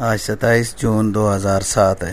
آج ستائیس جون دو ہزار سات ہے۔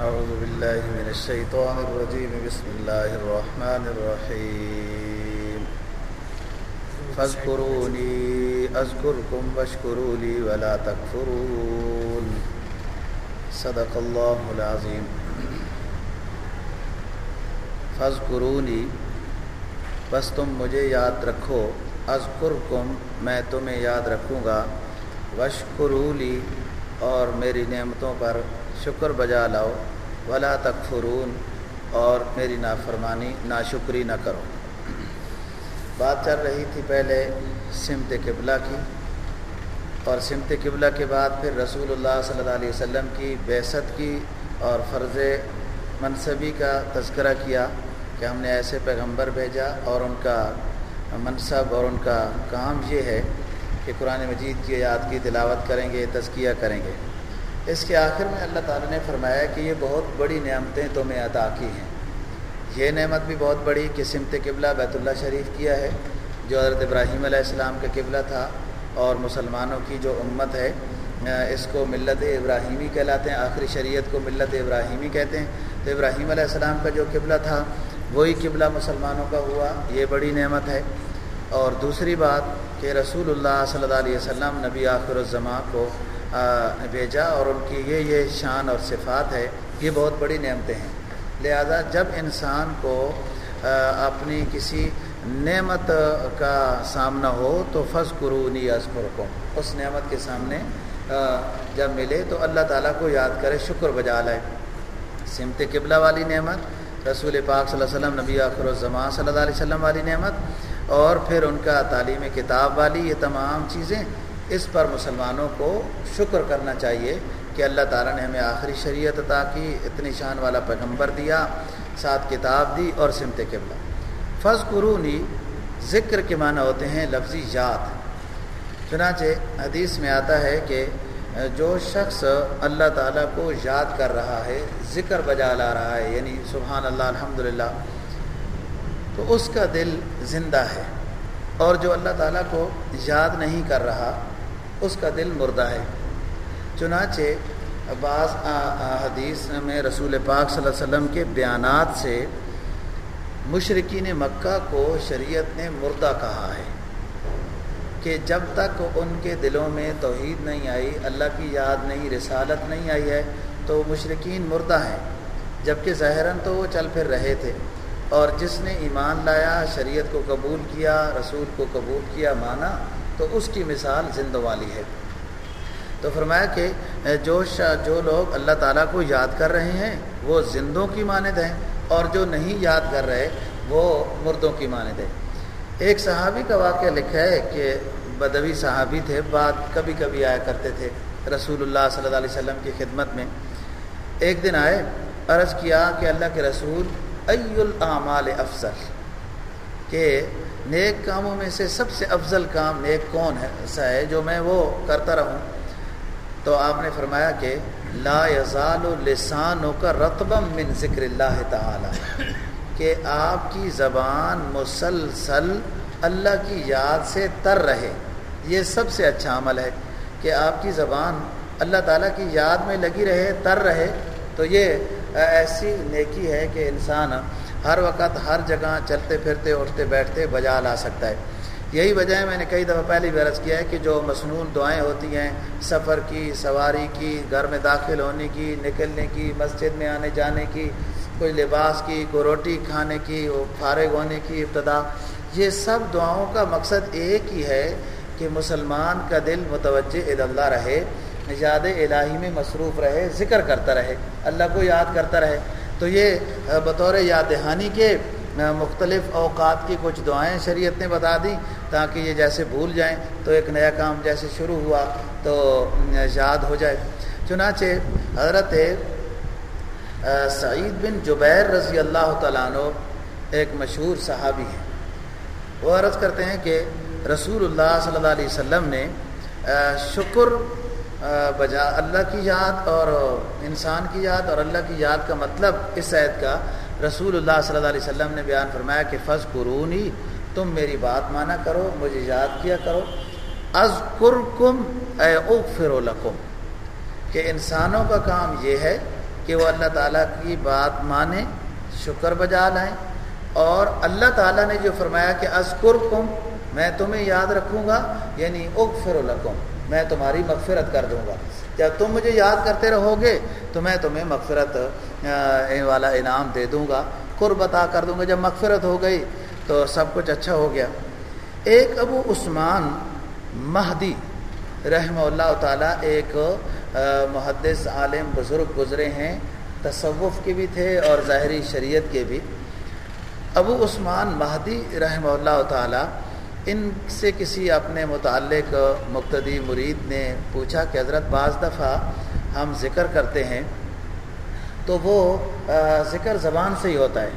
أعوذ بالله من الشيطان الرجيم بسم الله الرحمن الرحيم فاذكروني أذكركم واشكروا لي ولا تكفرون صدق اللہ العظیم۔ فاذکرونی، بس تم مجھے یاد رکھو، اذکرکم، میں تمہیں یاد رکھوں گا۔ وشکروا لی اور میری نعمتوں پر شکر بجا لاؤ۔ ولا تکفرون، اور میری نافرمانی، ناشکری نہ کرو۔ بات چل رہی تھی پہلے سمت قبلہ کی۔ اور سمت قبلہ کے بعد پھر رسول اللہ صلی اللہ علیہ وسلم کی بیست کی اور فرض منصبی کا تذکرہ کیا کہ ہم نے ایسے پیغمبر بھیجا اور ان کا منصب اور ان کا کام یہ ہے کہ قرآن مجید کی یاد کی تلاوت کریں گے، تزکیہ کریں گے۔ اس کے آخر میں اللہ تعالیٰ نے فرمایا کہ یہ بہت بڑی نعمتیں تمہیں عطا کی ہیں۔ یہ نعمت بھی بہت بڑی کہ سمت قبلہ بیت اللہ شریف کیا ہے، جو حضرت ابراہیم علیہ السلام کا قبلہ تھا۔ اور مسلمانوں کی جو امت ہے اس کو ملت ابراہیمی کہلاتے ہیں، آخری شریعت کو ملت ابراہیمی کہتے ہیں۔ تو ابراہیم علیہ السلام کا جو قبلہ تھا، وہی قبلہ مسلمانوں کا ہوا، یہ بڑی نعمت ہے۔ اور دوسری بات کہ رسول اللہ صلی اللہ علیہ وسلم نبی آخر الزماں کو بھیجا اور ان کی یہ یہ شان اور صفات ہے، یہ بہت بڑی نعمتیں ہیں۔ لہذا جب انسان کو اپنی کسی نعمت کا سامنا ہو تو فض قرونی ازفر کو اس نعمت کے سامنے جب ملے تو اللہ تعالیٰ کو یاد کرے، شکر بجا لائے۔ سمت قبلہ والی نعمت، رسول پاک صلی اللہ علیہ وسلم، نبی آخر الزماں صلی اللہ علیہ وسلم والی نعمت، اور پھر ان کا تعلیم کتاب والی، یہ تمام چیزیں اس پر مسلمانوں کو شکر کرنا چاہیے کہ اللہ تعالیٰ نے ہمیں آخری شریعت عطا کی، اتنی شان والا پیغمبر دیا ساتھ کتاب دی اور سمت قبلہ۔ فض قرونی ذکر کے معنی ہوتے ہیں لفظی یاد۔ چنانچہ حدیث میں آتا ہے کہ جو شخص اللہ تعالیٰ کو یاد کر رہا ہے، ذکر بجا لا رہا ہے یعنی سبحان اللہ الحمد تو اس کا دل زندہ ہے۔ اور جو اللہ تعالیٰ کو یاد نہیں کر رہا، اس کا دل مردہ ہے۔ چنانچہ بعض حدیث میں رسول پاک صلی اللہ علیہ وسلم کے بیانات سے مشرقین مکہ کو شریعت نے مردہ کہا ہے کہ جب تک ان کے دلوں میں توحید نہیں آئی، اللہ کی یاد نہیں، رسالت نہیں آئی ہے، تو مشرقین مردہ ہیں۔ جبکہ ظاہراً تو وہ چل پھر رہے تھے۔ اور جس نے ایمان لایا، شریعت کو قبول کیا، رسول کو قبول کیا، مانا، تو اس کی مثال زند والی ہے۔ تو فرمایا کہ جو جو لوگ اللہ تعالیٰ کو یاد کر رہے ہیں، وہ زندوں کی مانند ہیں۔ اور جو نہیں یاد کر رہے، وہ مردوں کی مانند ہیں ایک صحابی کا واقعہ لکھا ہے کہ بدوی صحابی تھے، بات کبھی کبھی آیا کرتے تھے رسول اللہ صلی اللہ علیہ وسلم کی خدمت میں۔ ایک دن آئے، عرض کیا کہ اللہ کے رسول، ای الاعمال افضل؟ کہ نیک کاموں میں سے سب سے افضل کام نیک کون ہے، ایسا ہے جو میں وہ کرتا رہوں۔ تو آپ نے فرمایا کہ لا یزال لسانوں کا رتبم من ذکر اللہ تعالی، کہ آپ کی زبان مسلسل اللہ کی یاد سے تر رہے۔ یہ سب سے اچھا عمل ہے کہ آپ کی زبان اللہ تعالیٰ کی یاد میں لگی رہے، تر رہے۔ تو یہ ایسی نیکی ہے کہ انسان ہر وقت، ہر جگہ چلتے پھرتے، اٹھتے بیٹھتے بجا لا سکتا ہے۔ یہی وجہ ہے میں نے کئی دفعہ پہلے بھی عرض کیا ہے کہ جو مصنون دعائیں ہوتی ہیں، سفر کی، سواری کی، گھر میں داخل ہونے کی، نکلنے کی، مسجد میں آنے جانے کی، کوئی لباس کی، کوئی روٹی کھانے کی فارغ ہونے کی ابتدا، یہ سب دعاؤں کا مقصد ایک ہی ہے کہ مسلمان کا دل متوجہ عید اللہ رہے، یاد الہی میں مصروف رہے، ذکر کرتا رہے، اللہ کو یاد کرتا رہے۔ تو یہ بطور یاد دہانی کے مختلف اوقات کی کچھ دعائیں شریعت نے بتا دی تاکہ یہ جیسے بھول جائیں تو ایک نیا کام جیسے شروع ہوا تو یاد ہو جائے۔ چنانچہ حضرت سعید بن جبیر رضی اللہ تعالیٰ عنہ ایک مشہور صحابی ہیں۔ وہ عرض کرتے ہیں کہ رسول اللہ صلی اللہ علیہ وسلم نے شکر بجا اللہ کی یاد اور انسان کی یاد اور اللہ کی یاد کا مطلب اس عید کا رسول اللہ صلی اللہ علیہ وسلم نے بیان فرمایا کہ فض قرونی تم میری بات مانا کرو، مجھے یاد کیا کرو۔ از کم اے اغفر لکم۔ کہ انسانوں کا کام یہ ہے کہ وہ اللہ تعالیٰ کی بات مانیں شکر بجا لائیں۔ اور اللہ تعالیٰ نے جو فرمایا کہ ازکر کم میں تمہیں یاد رکھوں گا یعنی اغفر لکم۔ میں تمہاری مغفرت کر دوں گا۔ جب تم مجھے یاد کرتے رہو گے تو میں تمہیں مغفرت والا انعام دے دوں گا۔ قرب عطا کر دوں گا۔ جب مغفرت ہو گئی تو سب کچھ اچھا ہو گیا۔ ایک ابو عثمان مہدی رحمہ اللہ تعالیٰ ایک محدث عالم بزرگ گزرے ہیں۔ تصوف کے بھی تھے اور ظاہری شریعت کے بھی۔ ابو عثمان مہدی رحمہ اللہ تعالیٰ ان سے کسی اپنے متعلق مقتدی مرید نے پوچھا کہ حضرت بعض دفعہ ہم ذکر کرتے ہیں، تو وہ ذکر زبان سے ہی ہوتا ہے۔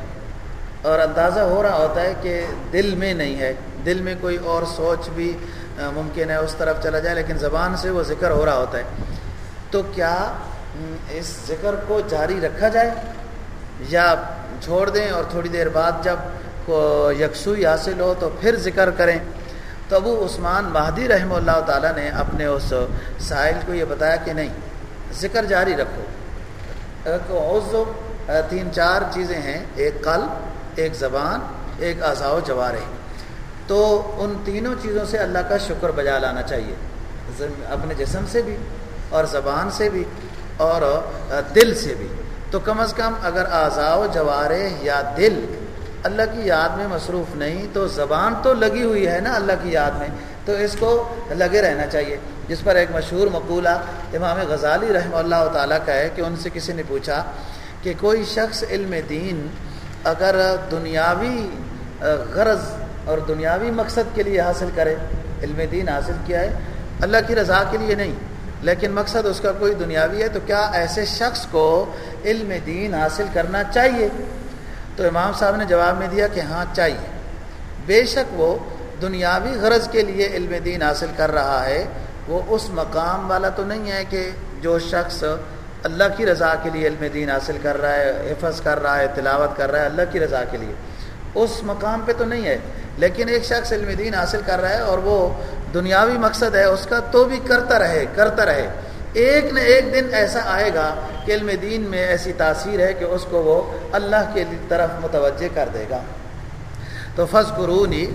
اور اندازہ ہو رہا ہوتا ہے کہ دل میں نہیں ہے۔ دل میں کوئی اور سوچ بھی ممکن ہے اس طرف چلا جائے، لیکن زبان سے وہ ذکر ہو رہا ہوتا ہے۔ تو کیا اس ذکر کو جاری رکھا جائے؟ یا چھوڑ دیں اور تھوڑی دیر بعد جب یکسوئی حاصل ہو تو پھر ذکر کریں۔ تو ابو عثمان مہدی رحمہ اللہ تعالیٰ نے اپنے اس ساحل کو یہ بتایا کہ نہیں، ذکر جاری رکھو۔ عضو، تین چار چیزیں ہیں، ایک قلب، ایک زبان، ایک اعضاء و جوارے۔ تو ان تینوں چیزوں سے اللہ کا شکر بجا لانا چاہیے۔ اپنے جسم سے بھی اور زبان سے بھی اور دل سے بھی۔ تو کم از کم اگر اعضاء و جوارے یا دل اللہ کی یاد میں مصروف نہیں تو زبان تو لگی ہوئی ہے نا اللہ کی یاد میں تو اس کو لگے رہنا چاہیے۔ جس پر ایک مشہور مقولہ امام غزالی رحمہ اللہ تعالیٰ کا ہے کہ ان سے کسی نے پوچھا کہ کوئی شخص علم دین اگر دنیاوی غرض اور دنیاوی مقصد کے لیے حاصل کرے، علم دین حاصل کیا ہے؟ اللہ کی رضا کے لیے نہیں، لیکن مقصد اس کا کوئی دنیاوی ہے تو کیا ایسے شخص کو علم دین حاصل کرنا چاہیے؟ تو امام صاحب نے جواب میں دیا کہ ہاں چاہیے۔ بے شک وہ دنیاوی غرض کے لیے علم دین حاصل کر رہا ہے۔ وہ اس مقام والا تو نہیں ہے کہ جو شخص اللہ کی رضا کے لیے علم دین حاصل کر رہا ہے، حفظ کر رہا ہے، تلاوت کر رہا ہے اللہ کی رضا کے لیے۔ اس مقام پہ تو نہیں ہے، لیکن ایک شخص علم دین حاصل کر رہا ہے اور وہ دنیاوی مقصد ہے، اس کا تو بھی کرتا رہے کرتا رہے۔ ایک نہ ایک دن ایسا آئے گا کہ علم دین میں ایسی تاثیر ہے کہ اس کو وہ اللہ کے طرف متوجہ کر دے گا۔ تو فض قرونی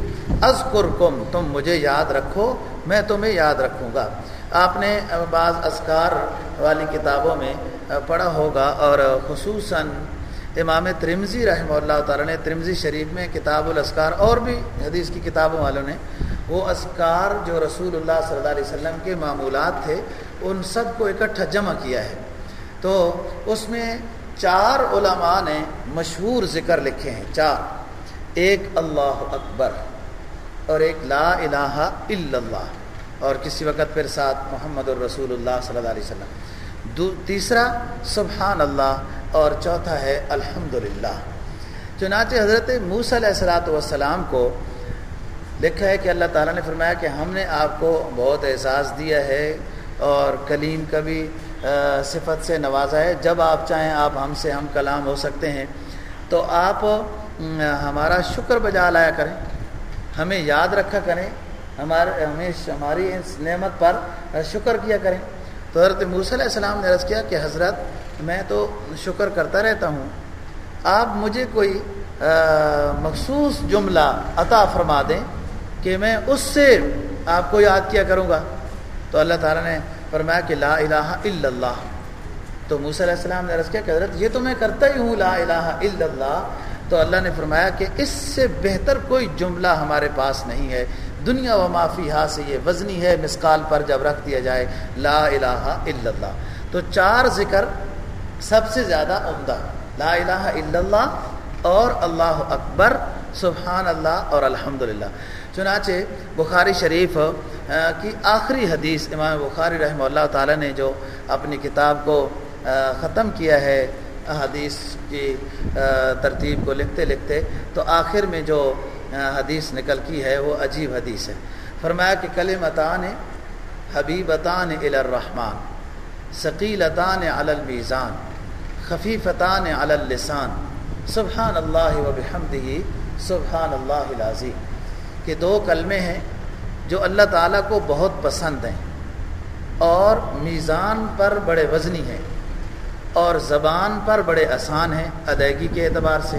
از کم تم مجھے یاد رکھو، میں تمہیں یاد رکھوں گا۔ آپ نے بعض اذکار والی کتابوں میں پڑھا ہوگا اور خصوصاً امام ترمزی رحمہ اللہ تعالیٰ نے ترمزی شریف میں کتاب الاسکار اور بھی حدیث کی کتابوں والوں نے وہ اسکار جو رسول اللہ صلی اللہ علیہ وسلم کے معمولات تھے، ان سب کو اکٹھا جمع کیا ہے۔ تو اس میں چار علماء نے مشہور ذکر لکھے ہیں، چار۔ ایک اللہ اکبر اور ایک لا الہ الا اللہ اور کسی وقت پھر ساتھ محمد الرسول اللہ صلی اللہ علیہ وسلم۔ تیسرا سبحان اللہ اور چوتھا ہے الحمد للہ چنانچہ حضرت موس علیہ السلاۃ والسلام کو لکھا ہے کہ اللہ تعالیٰ نے فرمایا کہ ہم نے آپ کو بہت احساس دیا ہے اور کلیم کا بھی صفت سے نوازا ہے۔ جب آپ چاہیں آپ ہم سے ہم کلام ہو سکتے ہیں۔ تو آپ ہمارا شکر بجا لایا کریں۔ ہمیں یاد رکھا کریں۔ ہمارے ہمیں ہماری اس نعمت پر شکر کیا کریں۔ تو حضرت موسیٰ علیہ السلام نے عرض کیا کہ حضرت، میں تو شکر کرتا رہتا ہوں۔ آپ مجھے کوئی مخصوص جملہ عطا فرما دیں کہ میں اس سے آپ کو یاد کیا کروں گا۔ تو اللہ تعالیٰ نے فرمایا کہ لا الہ الا اللہ۔ تو موسیٰ علیہ السلام نے عرض کیا کہ حضرت، یہ تو میں کرتا ہی ہوں لا الہ الا اللہ۔ تو اللہ نے فرمایا کہ اس سے بہتر کوئی جملہ ہمارے پاس نہیں ہے۔ دنیا و معافی ہا سے یہ وزنی ہے مسقال پر جب رکھ دیا جائے، لا الہ الا اللہ۔ تو چار ذکر سب سے زیادہ عمدہ۔ لا الہ الا اللہ اور اللہ اکبر، سبحان اللہ اور الحمد چنانچہ بخاری شریف کی آخری حدیث امام بخاری رحمہ اللہ تعالیٰ نے جو اپنی کتاب کو ختم کیا ہے، حدیث کی ترتیب کو لکھتے لکھتے تو آخر میں جو حدیث نکل کی ہے، وہ عجیب حدیث ہے۔ فرمایا کہ کلمتان حبیبتان الرحمن، ثقیلتان علی المیزان، خفیفتان علی اللسان، سبحان اللہ و بحمدہ، سبحان اللہ العظیم۔ کہ دو کلمے ہیں جو اللہ تعالیٰ کو بہت پسند ہیں اور میزان پر بڑے وزنی ہیں اور زبان پر بڑے آسان ہیں ادائیگی کے اعتبار سے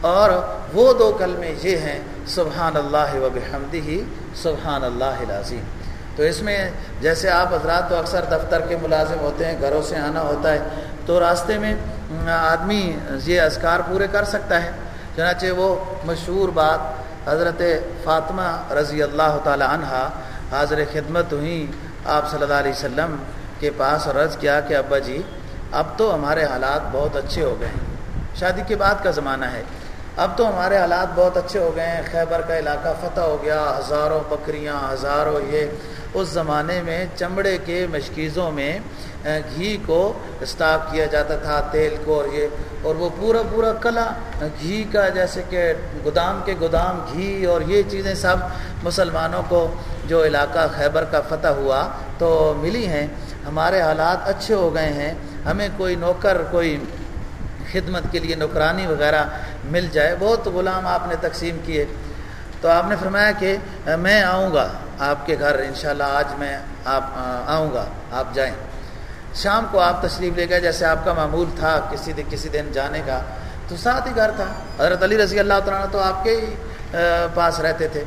اور وہ دو کلمے یہ ہیں، سبحان اللہ و بحمدہ، سبحان اللہ العظیم۔ تو اس میں جیسے آپ حضرات تو اکثر دفتر کے ملازم ہوتے ہیں، گھروں سے آنا ہوتا ہے، تو راستے میں آدمی یہ اذکار پورے کر سکتا ہے، چنانچہ وہ مشہور بات حضرت فاطمہ رضی اللہ تعالی عنہ حاضر خدمت ہوئیں آپ صلی اللہ علیہ وسلم کے پاس رض کیا کہ ابا جی اب تو ہمارے حالات بہت اچھے ہو گئے ہیں۔ شادی کے بعد کا زمانہ ہے۔ اب تو ہمارے حالات بہت اچھے ہو گئے ہیں۔ خیبر کا علاقہ فتح ہو گیا، ہزاروں بکریاں، ہزاروں یہ اس زمانے میں چمڑے کے مشکیزوں میں گھی کو اسٹاک کیا جاتا تھا، تیل کو اور یہ، اور وہ پورا پورا کلا گھی کا، جیسے کہ گودام کے گودام، گھی اور یہ چیزیں سب مسلمانوں کو جو علاقہ خیبر کا فتح ہوا تو ملی ہیں۔ ہمارے حالات اچھے ہو گئے ہیں۔ ہمیں کوئی نوکر، کوئی خدمت کے لیے نوکرانی وغیرہ مل جائے، بہت غلام آپ نے تقسیم کیے۔ تو آپ نے فرمایا کہ میں آؤں گا آپ کے گھر، انشاءاللہ آج میں آپ، آؤں گا، آپ جائیں۔ شام کو آپ تشریف لے گئے، جیسے آپ کا معمول تھا کسی دن کسی دن جانے کا۔ تو ساتھ ہی گھر تھا۔ حضرت علی رضی اللہ تعالیٰ تو آپ کے ہی پاس رہتے تھے۔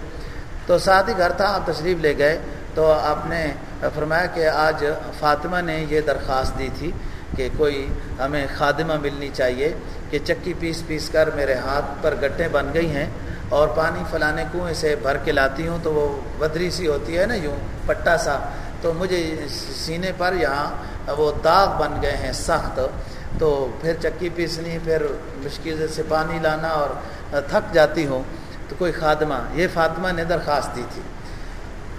تو ساتھ ہی گھر تھا، آپ تشریف لے گئے۔ تو آپ نے فرمایا کہ آج فاطمہ نے یہ درخواست دی تھی کہ کوئی ہمیں خادمہ ملنی چاہیے کہ چکی پیس پیس کر میرے ہاتھ پر گٹھیں بن گئی ہیں اور پانی فلانے کنویں سے بھر کے لاتی ہوں تو وہ بدری سی ہوتی ہے نا یوں پٹا سا۔ تو مجھے سینے پر یہاں وہ داغ بن گئے ہیں سخت۔ تو پھر چکی پیسنی پھر مشکل سے پانی لانا اور تھک جاتی ہوں۔ تو کوئی خادمہ، یہ فاطمہ نے درخواست دی تھی۔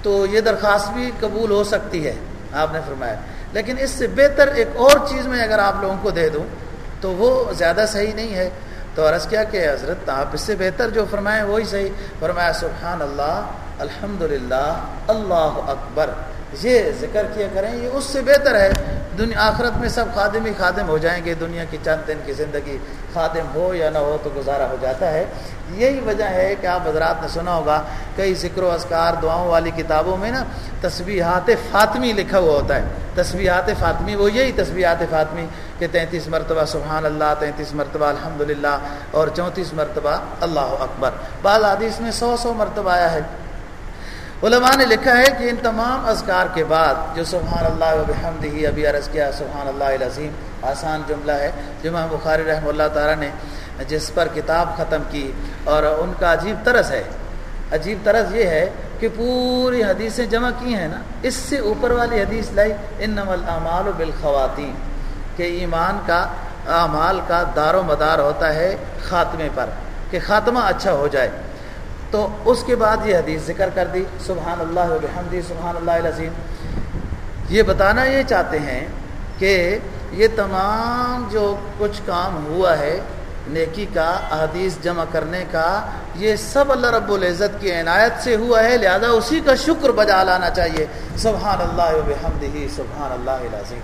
تو یہ درخواست بھی قبول ہو سکتی ہے۔ آپ نے فرمایا۔ لیکن اس سے بہتر ایک اور چیز میں اگر آپ لوگوں کو دے دوں، تو وہ زیادہ صحیح نہیں ہے۔ تو عرض کیا کہ حضرت آپ اس سے بہتر جو فرمائیں وہی صحیح۔ فرمایا، سبحان اللہ الحمد اللہ اکبر۔ یہ ذکر کیا کریں، یہ اس سے بہتر ہے۔ دنیا آخرت میں سب خادم ہی خادم ہو جائیں گے، دنیا کی چند دن کی زندگی خادم ہو یا نہ ہو تو گزارا ہو جاتا ہے۔ یہی وجہ ہے کہ آپ حضرات نے سنا ہوگا، کئی ذکر و اذکار دعاؤں والی کتابوں میں نا تصویحات فاطمی لکھا ہوا ہوتا ہے۔ تصویحات فاطمی، وہ یہی تصویحات فاطمی کہ تینتیس مرتبہ سبحان اللہ، تینتیس مرتبہ الحمد اور چونتیس مرتبہ اللہ اکبر۔ بعض حدیث میں سو سو مرتبہ آیا ہے۔ علماء نے لکھا ہے کہ ان تمام اذکار کے بعد جو سبحان اللہ و ہی ابھی عرض کیا سبحان اللہ العظیم، آسان جملہ ہے جمع بخاری رحمہ اللہ تعالیٰ نے جس پر کتاب ختم کی اور ان کا عجیب طرز ہے۔ عجیب طرز یہ ہے کہ پوری حدیثیں جمع کی ہیں نا، اس سے اوپر والی حدیث لائی ان نمل اعمال و بالخواتین، کہ ایمان کا، اعمال کا دار و مدار ہوتا ہے خاتمے پر، کہ خاتمہ اچھا ہو جائے۔ تو اس کے بعد یہ حدیث ذکر کر دی، سبحان اللہ وبحمدی سبحان اللہ العظیم۔ یہ بتانا یہ چاہتے ہیں کہ یہ تمام جو کچھ کام ہوا ہے، نیکی کا احادیث جمع کرنے کا، یہ سب اللہ رب العزت کی عنایت سے ہوا ہے، لہذا اسی کا شکر بجا لانا چاہیے۔ سبحان اللہ وبحمدہ سبحان اللہ العظیم۔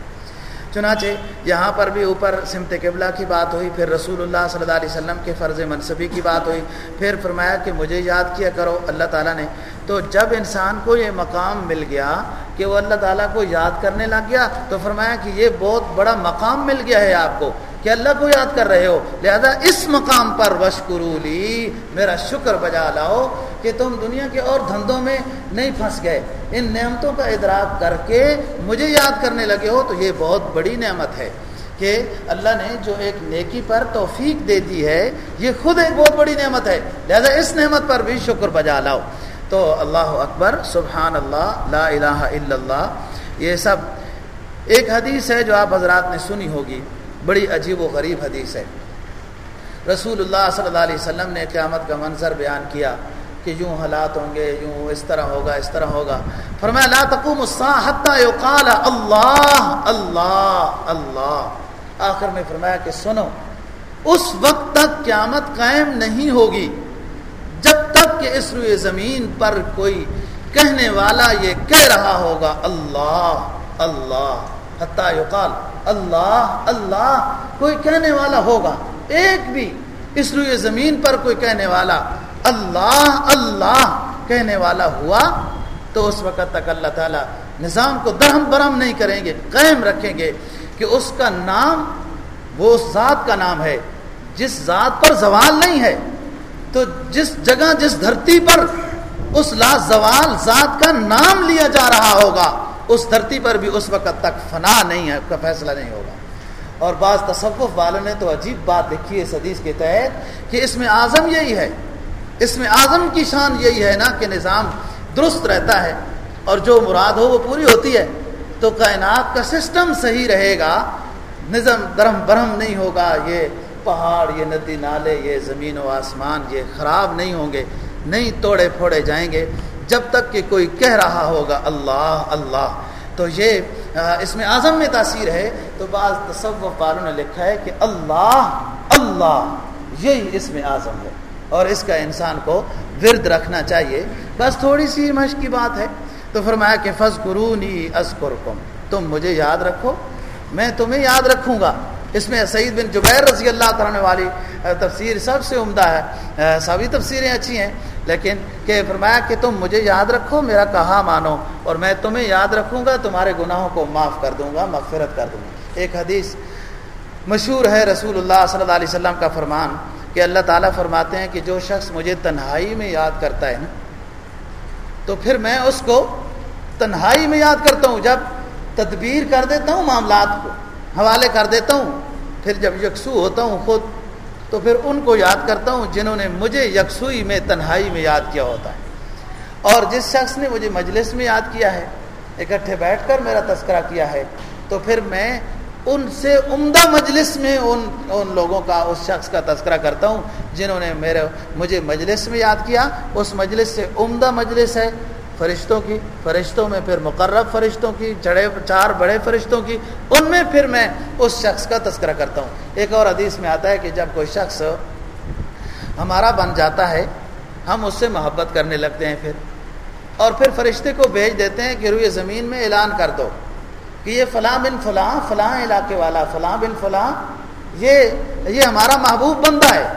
چنانچہ یہاں پر بھی اوپر سمت قبلہ کی بات ہوئی، پھر رسول اللہ صلی اللہ علیہ وسلم کے فرض منصبی کی بات ہوئی، پھر فرمایا کہ مجھے یاد کیا کرو، اللہ تعالیٰ نے۔ تو جب انسان کو یہ مقام مل گیا کہ وہ اللہ تعالیٰ کو یاد کرنے لگ گیا، تو فرمایا کہ یہ بہت بڑا مقام مل گیا ہے آپ کو کہ اللہ کو یاد کر رہے ہو۔ لہذا اس مقام پر وشکرولی میرا شکر بجا لاؤ۔ کہ تم دنیا کے اور دھندوں میں نہیں پھنس گئے۔ ان نعمتوں کا ادراک کر کے مجھے یاد کرنے لگے ہو تو یہ بہت بڑی نعمت ہے کہ اللہ نے جو ایک نیکی پر توفیق دے دی ہے، یہ خود ایک بہت بڑی نعمت ہے۔ لہذا اس نعمت پر بھی شکر بجا لاؤ۔ تو اللہ اکبر، سبحان اللہ، لا الہ الا اللہ۔ یہ سب ایک حدیث ہے جو آپ حضرات نے سنی ہوگی۔ بڑی عجیب و غریب حدیث ہے۔ رسول اللہ صلی اللہ علیہ وسلم نے قیامت کا منظر بیان کیا۔ کہ یوں حالات ہوں گے، یوں اس طرح ہوگا، اس طرح ہوگا۔ فرمایا، لا تقوم حتى يقال اللہ اللہ اللہ۔ آخر میں فرمایا کہ سنو، اس وقت تک قیامت قائم نہیں ہوگی، جب تک کہ اس روئے زمین پر کوئی کہنے والا یہ کہہ رہا ہوگا، اللہ اللہ۔ حتیٰ یقال اللہ اللہ۔ کوئی کہنے والا ہوگا، ایک بھی اس روئے زمین پر کوئی کہنے والا۔ اللہ اللہ کہنے والا ہوا، تو اس وقت تک اللہ تعالیٰ نظام کو درہم برہم نہیں کریں گے، قائم رکھیں گے کہ اس کا نام، وہ اس ذات کا نام ہے۔ جس ذات پر زوال نہیں ہے، تو جس جگہ، جس دھرتی پر اس لا زوال ذات کا نام لیا جا رہا ہوگا، اس دھرتی پر بھی اس وقت تک فنا نہیں ہے کا فیصلہ نہیں ہوگا۔ اور بعض تصوف والوں نے تو عجیب بات دیکھی ہے حدیث کے تحت کہ اس میں اعظم یہی ہے۔ اس میں اعظم کی شان یہی ہے نا کہ نظام درست رہتا ہے اور جو مراد ہو وہ پوری ہوتی ہے تو کائنات کا سسٹم صحیح رہے گا، نظم درم برہم نہیں ہوگا، یہ پہاڑ، یہ ندی، نالے، یہ زمین و آسمان، یہ خراب نہیں ہوں گے، نہیں توڑے پھوڑے جائیں گے۔ جب تک کہ کوئی کہہ رہا ہوگا اللہ اللہ۔ تو یہ اس میں اعظم میں تاثیر ہے۔ تو بعض تصوف والوں نے لکھا ہے کہ اللہ اللہ، یہی اس میں اعظم ہے۔ اور اس کا انسان کو ورد رکھنا چاہیے۔ بس تھوڑی سی مشق کی بات ہے۔ تو فرمایا کہ فض قرونی ازقرکم تم مجھے یاد رکھو، میں تمہیں یاد رکھوں گا۔ اس میں سعید بن جبیر رضی اللہ کرنے والی تفسیر سب سے عمدہ ہے۔ سبھی تفسیریں اچھی ہیں، لیکن کہ فرمایا کہ تم مجھے یاد رکھو، میرا کہا مانو اور میں تمہیں یاد رکھوں گا، تمہارے گناہوں کو معاف کر دوں گا، مغفرت کر دوں گا۔ ایک حدیث مشہور ہے رسول اللہ صلی اللہ علیہ وسلم کا فرمان۔ کہ اللہ تعالیٰ فرماتے ہیں کہ جو شخص مجھے تنہائی میں یاد کرتا ہے نا، تو پھر میں اس کو تنہائی میں یاد کرتا ہوں۔ جب تدبیر کر دیتا ہوں معاملات کو، حوالے کر دیتا ہوں، پھر جب یکسو ہوتا ہوں خود، تو پھر ان کو یاد کرتا ہوں جنہوں نے مجھے یکسوئی میں تنہائی میں یاد کیا ہوتا ہے۔ اور جس شخص نے مجھے مجلس میں یاد کیا ہے، اکٹھے بیٹھ کر میرا تذکرہ کیا ہے، تو پھر میں ان سے عمدہ مجلس میں ان ان لوگوں کا، اس شخص کا تذکرہ کرتا ہوں، جنہوں نے میرے، مجھے مجلس میں یاد کیا۔ اس مجلس سے عمدہ مجلس ہے فرشتوں کی، فرشتوں میں پھر مقرب فرشتوں کی چڑے چار بڑے فرشتوں کی۔ ان میں پھر میں اس شخص کا تذکرہ کرتا ہوں۔ ایک اور حدیث میں آتا ہے کہ جب کوئی شخص ہمارا بن جاتا ہے، ہم اس سے محبت کرنے لگتے ہیں پھر۔ اور پھر فرشتے کو بھیج دیتے ہیں کہ روئے زمین میں اعلان کر دو۔ کہ یہ فلاں بن فلاں فلاں علاقے والا، فلاں بن فلاں، یہ یہ ہمارا محبوب بندہ ہے۔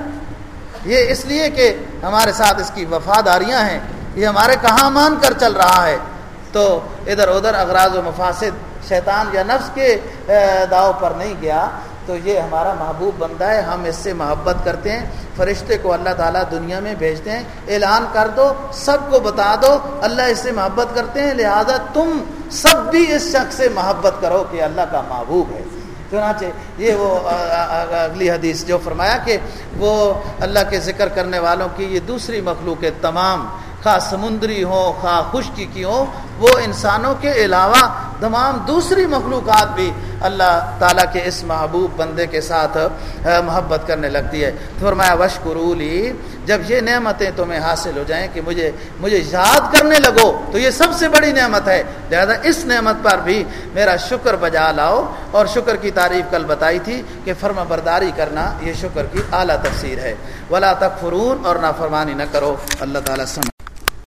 یہ اس لیے کہ ہمارے ساتھ اس کی وفاداریاں ہیں۔ یہ ہمارے کہاں مان کر چل رہا ہے۔ تو ادھر ادھر اغراض و مفاصد شیطان یا نفس کے داؤ پر نہیں گیا۔ تو یہ ہمارا محبوب بندہ ہے، ہم اس سے محبت کرتے ہیں۔ فرشتے کو اللہ تعالیٰ دنیا میں بھیجتے ہیں۔ اعلان کر دو، سب کو بتا دو، اللہ اس سے محبت کرتے ہیں۔ لہذا تم سب بھی اس شخص سے محبت کرو کہ اللہ کا محبوب ہے۔ چنانچہ یہ وہ اگلی حدیث جو فرمایا کہ وہ اللہ کے ذکر کرنے والوں کی یہ دوسری مخلوق تمام، خواہ سمندری ہوں، خواہ خشکی کی ہوں، وہ انسانوں کے علاوہ تمام دوسری مخلوقات بھی اللہ تعالیٰ کے اس محبوب بندے کے ساتھ محبت کرنے لگتی ہے۔ فرمایا وشکرولی جب یہ نعمتیں تمہیں حاصل ہو جائیں کہ مجھے مجھے یاد کرنے لگو، تو یہ سب سے بڑی نعمت ہے۔ لہذا اس نعمت پر بھی میرا شکر بجا لاؤ۔ اور شکر کی تعریف کل بتائی تھی کہ فرما برداری کرنا یہ شکر کی اعلیٰ تفسیر ہے۔ ولا تک فرون اور نافرمانی نہ کرو۔ اللہ تعالیٰ سمجھ